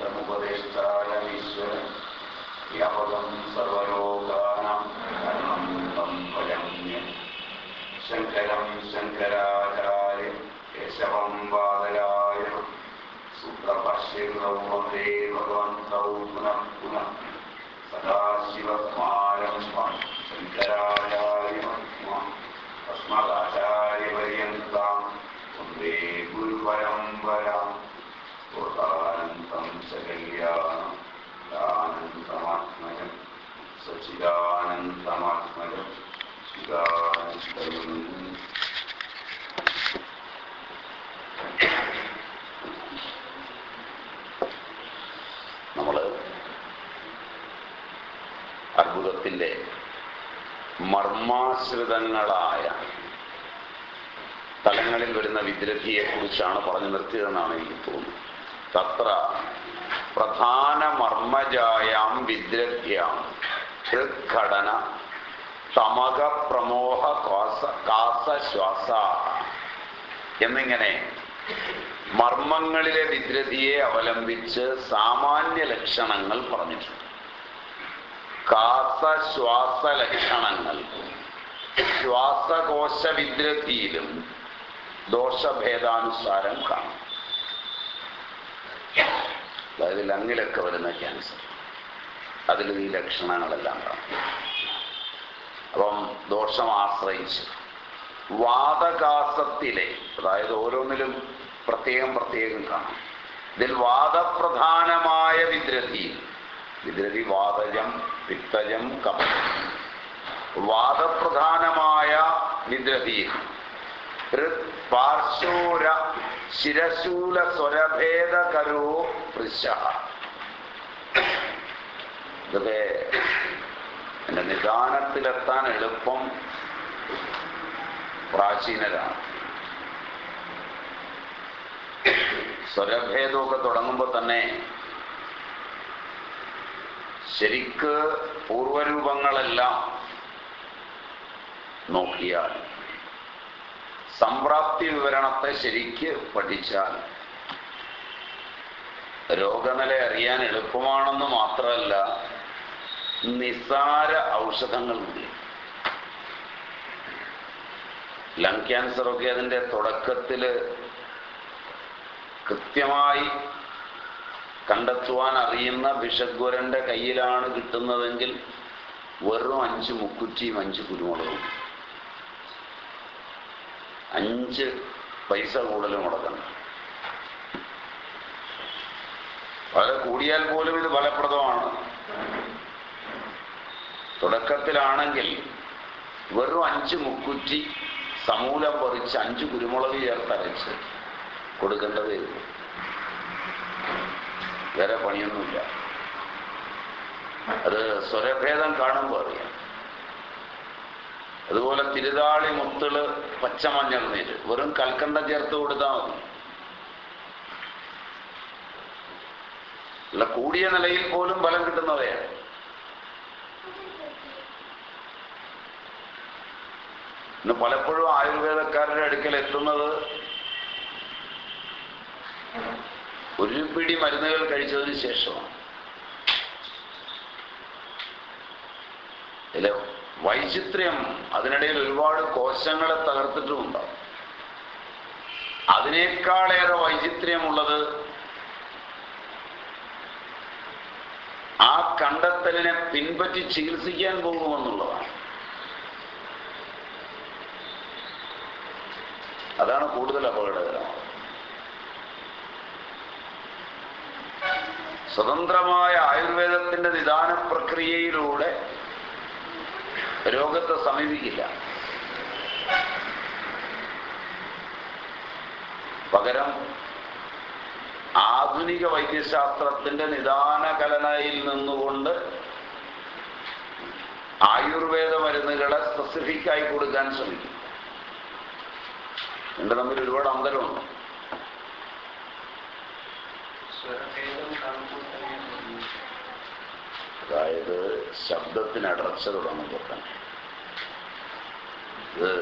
ബ്രഹ്മോപദേഷ്ടായമീശ്വരൻ വ്യാപകം സർവലോകാനാം ധർമ്മം തം ഭജന്യം ശങ്കരം ശങ്കരാചാര്യ കേശവം വാദരായ സൂത്രഭാഷ്യൗ വന്ദേ ഭഗവന്തൗ പുനഃ പുനഃ സദാശിവസ്മാരം ശങ്കരാചാര്യമ മർമാശ്രിതങ്ങളായ തലങ്ങളിൽ വരുന്ന വിദ്രഥിയെ കുറിച്ചാണ് പറഞ്ഞു നിർത്തിയതെന്നാണ് എനിക്ക് തോന്നുന്നത്. തത്ര പ്രധാന മർമ്മജായാം വിദ്രഥ്യാം ഹൃദ്ഘടന തമക പ്രമോഹ കാസ കാസശ്വാസ എന്നിങ്ങനെ മർമ്മങ്ങളിലെ വിദ്രഥിയെ അവലംബിച്ച് സാമാന്യ ലക്ഷണങ്ങൾ പറഞ്ഞിട്ടുണ്ട്. കാസശ്വാസ ലക്ഷണങ്ങൾ. ശ്വാസകോശ വിദ്രത്തിയിലും ദോഷഭേദാനുസാരം കാണും. അതായത് ലങ്ങിലൊക്കെ വരുന്ന ക്യാൻസർ അതിൽ ഈ ലക്ഷണങ്ങളെല്ലാം കാണും. അപ്പം ദോഷം ആശ്രയിച്ച് വാദകാസത്തിലെ അതായത് ഓരോന്നിലും പ്രത്യേകം പ്രത്യേകം കാണും. ഇതിൽ വാദപ്രധാനമായ വിദ്രതി. വിദ്രതി വാതജം പിത്തജം കപം വാദപ്രധാനമായ വിദ്രതിയിൽ പാർശൂര ശിരശൂല സ്വരഭേദകരോ പൃശ ഇതൊക്കെ എന്റെ നിദാനത്തിലെത്താൻ എളുപ്പം പ്രാചീനരാണ്. സ്വരഭേദമൊക്കെ തുടങ്ങുമ്പോൾ തന്നെ ശരിക്ക് പൂർവരൂപങ്ങളെല്ലാം നോക്കിയാൽ സംപ്രാപ്തി വിവരണത്തെ ശരിക്ക് പഠിച്ചാൽ രോഗനില അറിയാൻ എളുപ്പമാണെന്ന് മാത്രമല്ല നിസാര ഔഷധങ്ങളുണ്ട്. ലങ് ക്യാൻസറൊക്കെ അതിന്റെ തുടക്കത്തിൽ കൃത്യമായി കണ്ടെത്തുവാൻ അറിയുന്ന വിഷഗ്വരന്റെ കയ്യിലാണ് കിട്ടുന്നതെങ്കിൽ വെറും അഞ്ച് മുക്കുറ്റിയും അഞ്ച് കുരുമുളകും. അഞ്ച് പൈസ കൂടുതൽ മുടക്കണം വളരെ കൂടിയാൽ പോലും ഇത് ഫലപ്രദമാണ്. തുടക്കത്തിലാണെങ്കിൽ വെറും അഞ്ച് മുക്കുറ്റി സമൂലം പറിച്ച് അഞ്ച് കുരുമുളക് ചേർത്തരച്ച് കൊടുക്കേണ്ടതേ ഉള്ളൂ. വേറെ പണിയൊന്നുമില്ല. അത് സ്വരഭേദം കാണുമ്പോൾ അറിയാം. അതുപോലെ തിരുതാളി മുത്തിൾ പച്ചമഞ്ഞൾ നീര്. വെറും കൽക്കണ്ടം ചേർത്ത് കൊടുത്താൽ മതി. അല്ല കൂടിയ നിലയിൽ പോലും ബലം കിട്ടുന്നവയാണ്. ഇന്ന് പലപ്പോഴും ആയുർവേദക്കാരുടെ അടുക്കൽ എത്തുന്നത് ഒരു പിടി മരുന്നുകൾ കഴിച്ചതിന് ശേഷമാണ്. ഇതിലെ വൈചിത്ര്യം അതിനിടയിൽ ഒരുപാട് കോശങ്ങളെ തകർത്തിട്ടുമുണ്ടാവും. അതിനേക്കാളേറെ വൈചിത്ര്യമുള്ളത് ആ കണ്ടെത്തലിനെ പിൻപറ്റി ചികിത്സിക്കാൻ പോകുമെന്നുള്ളതാണ്. അതാണ് കൂടുതൽ അപകടകരമാണ്. സ്വതന്ത്രമായ ആയുർവേദത്തിന്റെ നിദാന പ്രക്രിയയിലൂടെ രോഗത്തെ സമീപിക്കില്ല. പകരം ആധുനിക വൈദ്യശാസ്ത്രത്തിന്റെ നിദാന കലനയിൽ നിന്നുകൊണ്ട് ആയുർവേദ മരുന്നുകളെ സ്പെസിഫിക്കായി കൊടുക്കാൻ ശ്രമിക്കും. എന്റെ തമ്മിൽ ഒരുപാട് അന്തരമുണ്ട്. അതായത് ശബ്ദത്തിന് അടർച്ച തുടങ്ങുമ്പോൾ തന്നെ ഇത്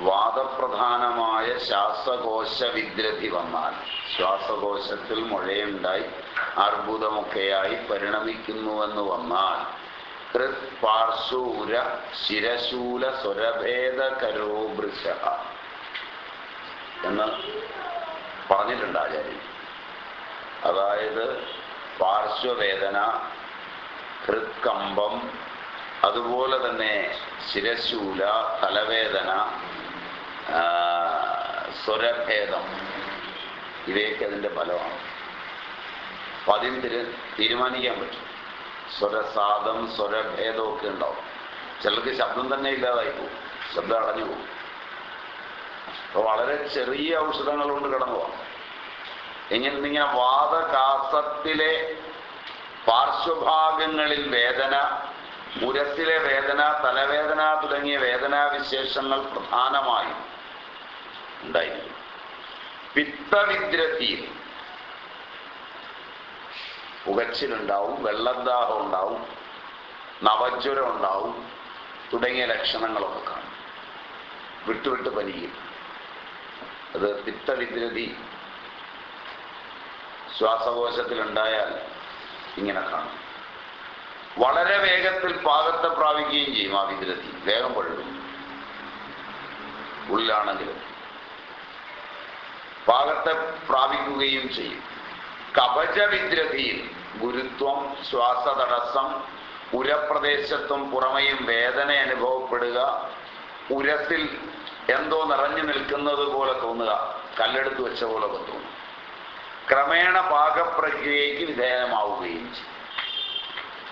വാദപ്രധാനമായ ശ്വാസകോശ വിഗ്രഥി വന്നാൽ ശ്വാസകോശത്തിൽ മുഴയുണ്ടായി അർബുദമൊക്കെയായി പരിണമിക്കുന്നുവെന്ന് വന്നാൽ കൃത്പാർശൂര ശിരശൂല സ്വരഭേദ കരോഭൃശ എന്ന് പറഞ്ഞിട്ടുണ്ട് ആചാര്യൻ അതായത് പാർശ്വവേദന ഹൃത്കമ്പം അതുപോലെ തന്നെ ശിരശൂല തലവേദന സ്വരഭേദം ഇവയൊക്കെ അതിന്റെ ഫലമാണ്. അപ്പം അതിന് തിരു തീരുമാനിക്കാൻ പറ്റും. സ്വരസാദം സ്വരഭേദമൊക്കെ ഉണ്ടാവും. ചിലർക്ക് ശബ്ദം തന്നെ ഇല്ലാതായി പോകും. ശബ്ദം അടഞ്ഞു പോകും. അപ്പോൾ വളരെ ചെറിയ ഔഷധങ്ങൾ കൊണ്ട് കടന്നു പോകാം ഇങ്ങനെ വാദകാസത്തിലെ പാർശ്വഭാഗങ്ങളിൽ വേദന ഉരസിലെ വേദന തലവേദന തുടങ്ങിയ വേദനാവിശേഷങ്ങൾ പ്രധാനമായും ഉണ്ടായിരുന്നു പിത്തവിദ്രത്തിയിൽ പുകച്ചിലുണ്ടാവും വെള്ളദാഹം ഉണ്ടാവും നവജ്വരം ഉണ്ടാവും തുടങ്ങിയ ലക്ഷണങ്ങളൊക്കെ കാണും. വിട്ടുവിട്ട് പനിയും അത് പിത്തവിദ്രതി ശ്വാസകോശത്തിലുണ്ടായാൽ ഇങ്ങനെ കാണും. വളരെ വേഗത്തിൽ പാകത്തെ പ്രാപിക്കുകയും ചെയ്യും ആ വിദ്രതി വേഗം പഴുകും ഉള്ളിലാണെങ്കിലും. പാകത്തെ പ്രാപിക്കുകയും ചെയ്യും. കവചവിദ്രതിയിൽ ഗുരുത്വം ശ്വാസതടസ്സം ഉരപ്രദേശത്തും പുറമെയും വേദന അനുഭവപ്പെടുക ഉരത്തിൽ എന്തോ നിറഞ്ഞു നിൽക്കുന്നത് പോലെ തോന്നുക കല്ലെടുത്ത് വെച്ച പോലെ തോന്നും. ക്രമേണ പാകപ്രക്രിയയ്ക്ക് വിധേയമാവുകയും ചെയ്യും.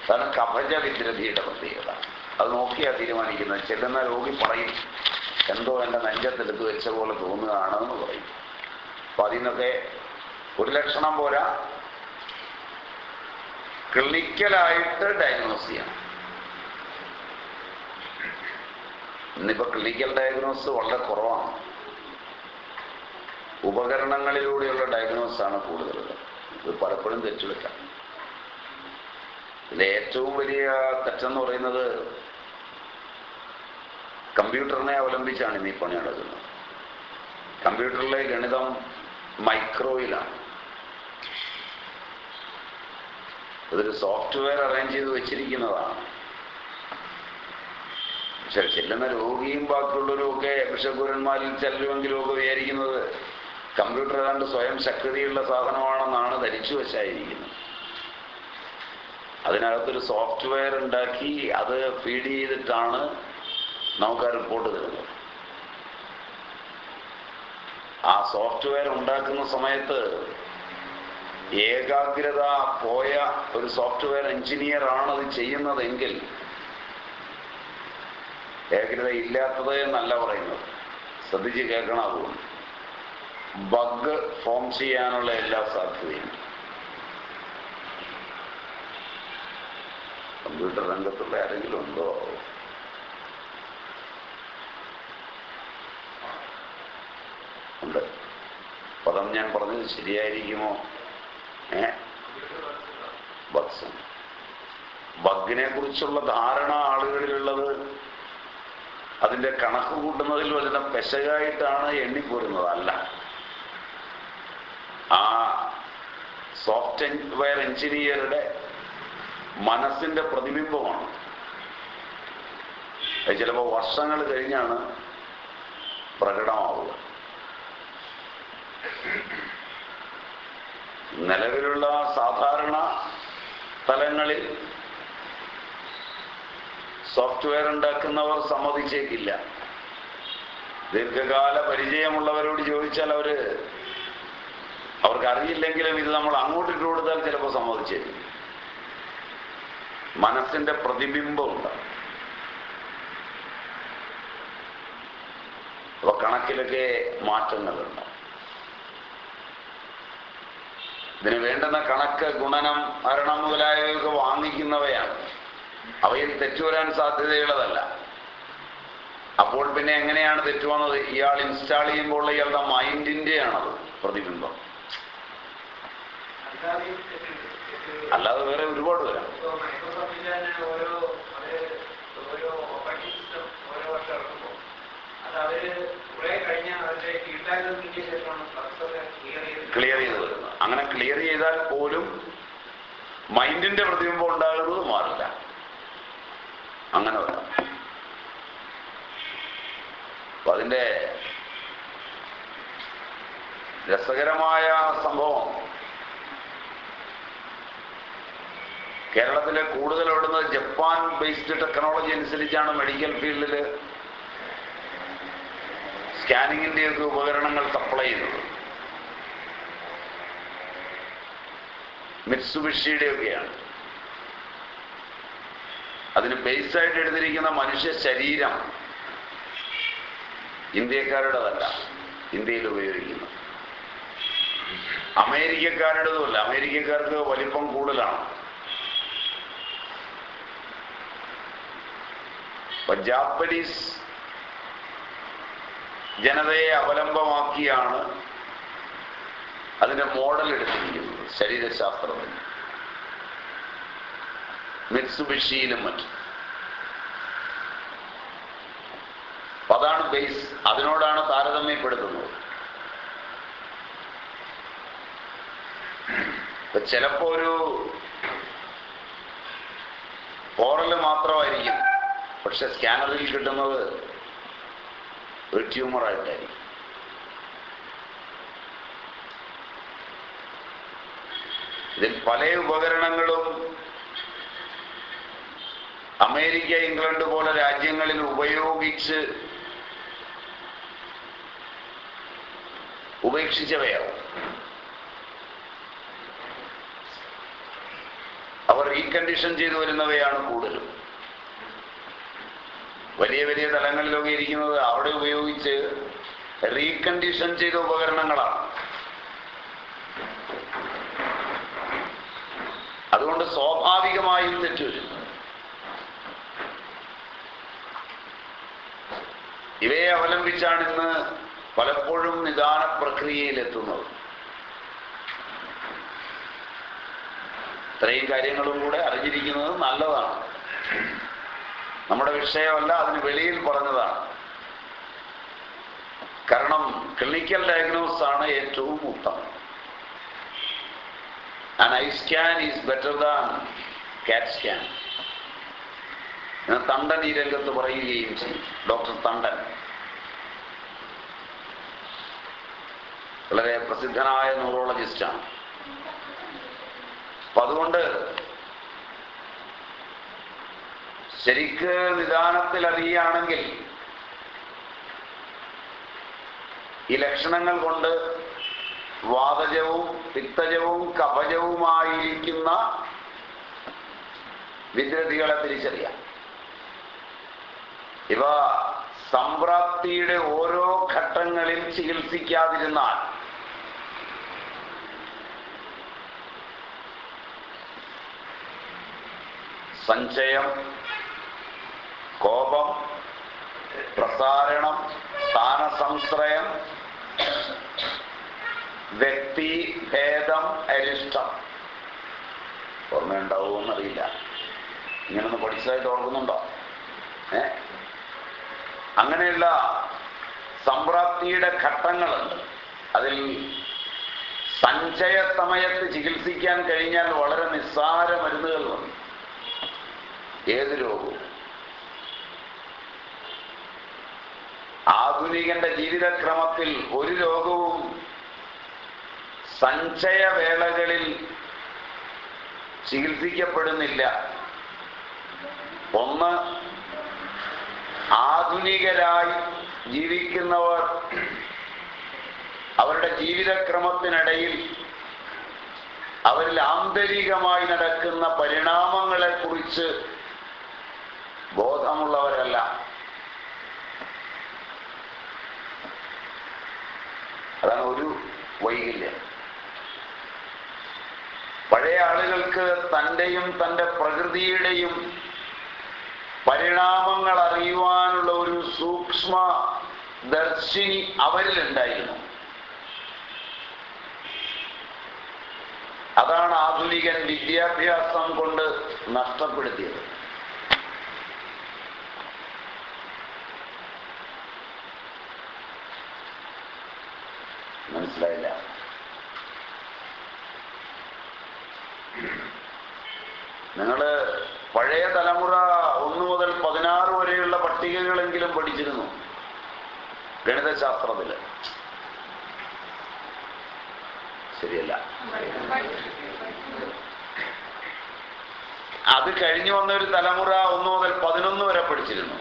അതാണ് കഭജ വിദ്രതിയുടെ പ്രത്യേകത. അത് നോക്കിയാ തീരുമാനിക്കുന്നത്. ചെല്ലുന്ന രോഗി പറയും എന്തോ എന്റെ നെഞ്ചത്തെടുത്ത് വെച്ച പോലെ തോന്നുകയാണെന്ന് പറയും. അപ്പൊ അതിനൊക്കെ ഒരു ലക്ഷണം പോരാ. ക്ലിനിക്കലായിട്ട് ഡയഗ്നോസ് ചെയ്യണം. ഇന്നിപ്പോ ക്ലിനിക്കൽ ഡയഗ്നോസ് വളരെ കുറവാണ്. ഉപകരണങ്ങളിലൂടെയുള്ള ഡയഗ്നോസ് ആണ് കൂടുതൽ ഇത് പലപ്പോഴും തെറ്റുവെക്കാം ഇതിൽ ഏറ്റവും വലിയ തെറ്റെന്ന് പറയുന്നത് കമ്പ്യൂട്ടറിനെ അവലംബിച്ചാണ് ഇന്ന് ഈ പണി നടക്കുന്നത്. കമ്പ്യൂട്ടറിലെ ഗണിതം മൈക്രോയിലാണ്. ഇതൊരു സോഫ്റ്റ്വെയർ അറേഞ്ച് ചെയ്ത് വെച്ചിരിക്കുന്നതാണ്. പക്ഷെ ചെല്ലുന്ന രോഗിയും ബാക്കിയുള്ളവരും ഒക്കെ വിഷഗുരന്മാരിൽ ചെല്ലുമെങ്കിലും ഒക്കെ വിചാരിക്കുന്നത് കമ്പ്യൂട്ടർ ഏതാണ്ട് സ്വയം ശക്തിയുള്ള സാധനമാണെന്നാണ് ധരിച്ചു വച്ചായിരിക്കുന്നത്. അതിനകത്തൊരു സോഫ്റ്റ്വെയർ ഉണ്ടാക്കി അത് ഫീഡ് ചെയ്തിട്ടാണ് നമുക്ക് ആ റിപ്പോർട്ട് തരുന്നത്. ആ സോഫ്റ്റ്വെയർ ഉണ്ടാക്കുന്ന സമയത്ത് ഏകാഗ്രത പോയ ഒരു സോഫ്റ്റ്വെയർ എഞ്ചിനീയർ ആണ് അത് ചെയ്യുന്നതെങ്കിൽ ഏകാഗ്രത ഇല്ലാത്തത് എന്നല്ല പറയുന്നത്. ശ്രദ്ധിച്ച് കേൾക്കണം അതുകൊണ്ട്. ബഗ് ഫോം ചെയ്യാനുള്ള എല്ലാ സാധ്യതയും. കമ്പ്യൂട്ടർ രംഗത്തുള്ള ആരെങ്കിലും ഉണ്ടോ? ഉണ്ട്. പദം ഞാൻ പറഞ്ഞത് ശരിയായിരിക്കുമോ? ഏ? ബഗ്സ്. ബഗിനെ കുറിച്ചുള്ള ധാരണ ആളുകളിലുള്ളത് അതിന്റെ കണക്ക് കൂട്ടുന്നതിൽ വരുന്ന പെശകായിട്ടാണ് എണ്ണിപ്പോരുന്നത് അല്ല ആ സോഫ്റ്റ്വെയർ എഞ്ചിനീയറുടെ മനസ്സിന്റെ പ്രതിബിംബമാണ്. ചിലപ്പോൾ വർഷങ്ങൾ കഴിഞ്ഞാണ് പ്രകടമാവുക. നിലവിലുള്ള സാധാരണ തലങ്ങളിൽ സോഫ്റ്റ്വെയർ ഉണ്ടാക്കുന്നവർ സമ്മതിച്ചേക്കില്ല. ദീർഘകാല പരിചയമുള്ളവരോട് ചോദിച്ചാൽ അവർ അവർക്ക് അറിയില്ലെങ്കിലും ഇത് നമ്മൾ അങ്ങോട്ടിട്ട് കൊടുത്താൽ ചിലപ്പോൾ സമ്മതിച്ചേരും മനസ്സിന്റെ പ്രതിബിംബം ഉണ്ടാവും അപ്പൊ കണക്കിലൊക്കെ മാറ്റങ്ങളുണ്ട്. ഇതിന് വേണ്ടുന്ന കണക്ക് ഗുണനം മരണം മുതലായവയൊക്കെ വാങ്ങിക്കുന്നവയാണ്. അവയിൽ തെറ്റുവരാൻ സാധ്യതയുള്ളതല്ല. അപ്പോൾ പിന്നെ എങ്ങനെയാണ് തെറ്റുവന്നത് ഇയാൾ ഇൻസ്റ്റാൾ ചെയ്യുമ്പോൾ ഇയാളുടെ മൈൻഡിന്റെയാണത് പ്രതിബിംബം. അല്ലാതെ വേറെ ഒരുപാട് വരാം. ക്ലിയർ ചെയ്ത് വരുന്നത് അങ്ങനെ ക്ലിയർ ചെയ്താൽ പോലും മൈൻഡിന്റെ പ്രതിബിംബം ഉണ്ടാകുന്നത് മാറില്ല. അങ്ങനെ വരാം. അപ്പൊ അതിന്റെ രസകരമായ സംഭവം കേരളത്തിലെ കൂടുതൽ ഓടുന്നത് ജപ്പാൻ ബേസ്ഡ് ടെക്നോളജി അനുസരിച്ചാണ് മെഡിക്കൽ ഫീൽഡിൽ സ്കാനിങ്ങിന്റെയൊക്കെ ഉപകരണങ്ങൾ സപ്ലൈ ചെയ്യുന്നത്. മിത്സുബിഷിയുടെയൊക്കെയാണ് അതിന് ബേസായിട്ട് എടുത്തിരിക്കുന്ന മനുഷ്യ ശരീരം ഇന്ത്യക്കാരുടേതല്ല ഇന്ത്യയിൽ ഉപയോഗിക്കുന്നത്. അമേരിക്കക്കാരുടേതുമല്ല അമേരിക്കക്കാർക്ക് വലിപ്പം കൂടുതലാണ്. അപ്പൊ ജാപ്പനീസ് ജനതയെ അവലംബമാക്കിയാണ് അതിന്റെ മോഡൽ എടുത്തിരിക്കുന്നത് ശരീരശാസ്ത്രത്തിന്. മിത്സുബിഷിയിലും മറ്റും. അപ്പൊ അതാണ് ബേസ് അതിനോടാണ് താരതമ്യപ്പെടുത്തുന്നത്. ചിലപ്പോ ഒരു ഓറൽ മാത്രമായിരിക്കും. പക്ഷെ സ്കാനറിൽ കിട്ടുന്നത് ഒരു ട്യൂമറായിട്ടായിരിക്കും ഇതിൽ പല ഉപകരണങ്ങളും അമേരിക്ക ഇംഗ്ലണ്ട് പോലെ രാജ്യങ്ങളിൽ ഉപയോഗിച്ച് ഉപേക്ഷിച്ചവയാവും അവർ റീകണ്ടീഷൻ ചെയ്തു വരുന്നവയാണ് കൂടുതലും. വലിയ വലിയ തലങ്ങളിലൊക്കെ ഇരിക്കുന്നത് അവിടെ ഉപയോഗിച്ച് റീകണ്ടീഷൻ ചെയ്ത ഉപകരണങ്ങളാണ്. അതുകൊണ്ട് സ്വാഭാവികമായും തെറ്റുവരും ഇവയെ അവലംബിച്ചാണ് ഇന്ന് പലപ്പോഴും നിദാന പ്രക്രിയയിലെത്തുന്നത്. ഇത്രയും കാര്യങ്ങളും കൂടെ അറിഞ്ഞിരിക്കുന്നത് നല്ലതാണ്. നമ്മുടെ വിഷയമല്ല അതിന് വെളിയിൽ പറഞ്ഞതാണ്. കാരണം ക്ലിനിക്കൽ ഡയഗ്നോസ് ആണ് ഏറ്റവും ഉത്തമം. And I scan is better than cat scan Tandon ഈ രംഗത്ത് പറയുകയും ചെയ്യും. ഡോക്ടർ തണ്ടൻ. വളരെ പ്രസിദ്ധനായ ന്യൂറോളജിസ്റ്റാണ് അപ്പൊ അതുകൊണ്ട് ശരിക്ക് നിദാനത്തിൽ അറിയുകയാണെങ്കിൽ ഈ ലക്ഷണങ്ങൾ കൊണ്ട് വാതജവും പിത്തജവും കപജവുമായിരിക്കുന്ന വിദ്രതികളെ തിരിച്ചറിയാം. ഇവ സംപ്രാപ്തിയുടെ ഓരോ ഘട്ടങ്ങളിൽ ചികിത്സിക്കാതിരുന്നാൽ സഞ്ചയം കോപം പ്രസാരണം സ്ഥാനസംശ്രയം വ്യക്തി ഭേദം അരിഷ്ടം. ഓർമ്മയുണ്ടാവുമെന്നറിയില്ല ഇങ്ങനൊന്ന് പഠിച്ചതായിട്ട് ഓർക്കുന്നുണ്ടോ? ഏ? അങ്ങനെയുള്ള സംപ്രാപ്തിയുടെ ഘട്ടങ്ങളുണ്ട് അതിൽ സഞ്ചയ സമയത്ത് ചികിത്സിക്കാൻ കഴിഞ്ഞാൽ വളരെ നിസ്സാര മരുന്നുകൾ വന്നു. ഏത് രോഗവും. ആധുനികന്റെ ജീവിതക്രമത്തിൽ ഒരു രോഗവും സഞ്ചയവേളകളിൽ ചികിത്സിക്കപ്പെടുന്നില്ല. ഒന്ന് ആധുനികരായി ജീവിക്കുന്നവർ അവരുടെ ജീവിതക്രമത്തിനിടയിൽ അവരിൽ ആന്തരികമായി നടക്കുന്ന പരിണാമങ്ങളെക്കുറിച്ച് ബോധമുള്ളവരല്ല അതാണ് ഒരു വൈകല്യം. പഴയ ആളുകൾക്ക് തന്റെയും തന്റെ പ്രകൃതിയുടെയും പരിണാമങ്ങൾ അറിയുവാനുള്ള ഒരു സൂക്ഷ്മ ദർശിനി അവരിലുണ്ടായിരുന്നു അതാണ് ആധുനികൻ വിദ്യാഭ്യാസം കൊണ്ട് നഷ്ടപ്പെടുത്തിയത്. മനസ്സിലായില്ല. നിങ്ങൾ പഴയ തലമുറ ഒന്നു മുതൽ പതിനാറ് വരെയുള്ള പട്ടികകളെങ്കിലും പഠിച്ചിരുന്നു ഗണിതശാസ്ത്രത്തിൽ. ശരിയല്ല. അത് കഴിഞ്ഞു വന്ന ഒരു തലമുറ ഒന്നു മുതൽ പതിനൊന്ന് വരെ പഠിച്ചിരുന്നു.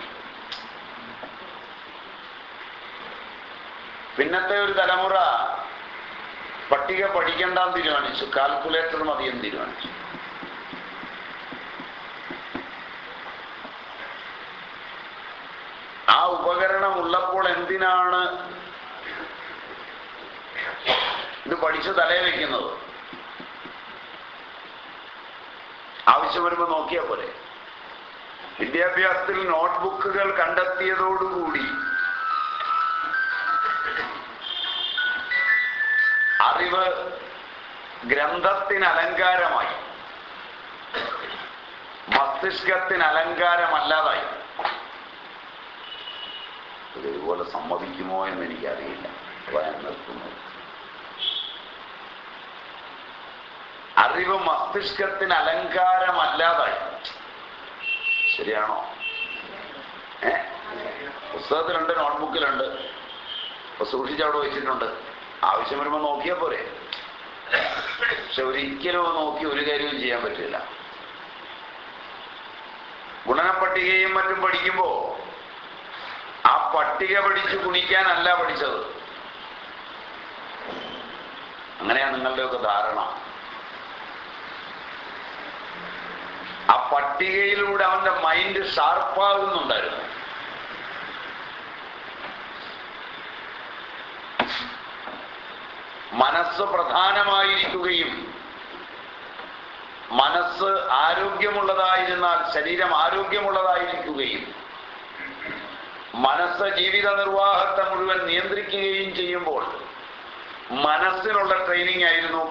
പിന്നത്തെ ഒരു തലമുറ പട്ടിക പഠിക്കണ്ടെന്ന് തീരുമാനിച്ചു. കാൽക്കുലേറ്റർ മതി എന്ന് തീരുമാനിച്ചു. ആ ഉപകരണം ഉള്ളപ്പോൾ എന്തിനാണ് ഇത് പഠിച്ച് തലയിൽ വെക്കുന്നത്? ആവശ്യം വരുമ്പോൾ നോക്കിയാൽ പോലെ വിദ്യാഭ്യാസത്തിൽ നോട്ട്ബുക്കുകൾ കണ്ടെത്തിയതോടുകൂടി അറിവ് ഗ്രന്ഥത്തിന് അലങ്കാരമായി മസ്തിഷ്കത്തിന് അലങ്കാരമല്ലാതായി ഇത് ഇതുപോലെ സമ്മതിക്കുമോ എന്ന് എനിക്കറിയില്ല നിർത്തുന്നത്. അറിവ് മസ്തിഷ്കത്തിന് അലങ്കാരമല്ലാതായി ശരിയാണോ? ഏ? പുസ്തകത്തിലുണ്ട് നോട്ട്ബുക്കിലുണ്ട്. അപ്പൊ സൂക്ഷിച്ച് വെച്ചിട്ടുണ്ട്. ആവശ്യം വരുമ്പോൾ നോക്കിയാൽ പോരെ. പക്ഷെ ഒരിക്കലും നോക്കി ഒരു കാര്യവും ചെയ്യാൻ പറ്റില്ല. ഗുണനപ്പട്ടികയും മറ്റും പഠിക്കുമ്പോ ആ പട്ടിക പഠിച്ച് ഗുണിക്കാനല്ല പഠിച്ചത്. അങ്ങനെയാണ് നിങ്ങളുടെയൊക്കെ ധാരണ. ആ പട്ടികയിലൂടെ അവന്റെ മൈൻഡ് ഷാർപ്പാകുന്നുണ്ടായിരുന്നു മനസ്സ് പ്രധാനമായിരിക്കുകയും മനസ്സ് ആരോഗ്യമുള്ളതായിരുന്നാൽ ശരീരം ആരോഗ്യമുള്ളതായിരിക്കുകയും മനസ്സ് ജീവിത നിർവാഹത്തെ മുഴുവൻ നിയന്ത്രിക്കുകയും ചെയ്യുമ്പോൾ മനസ്സിനുള്ള ട്രെയിനിങ് ആയിരുന്നു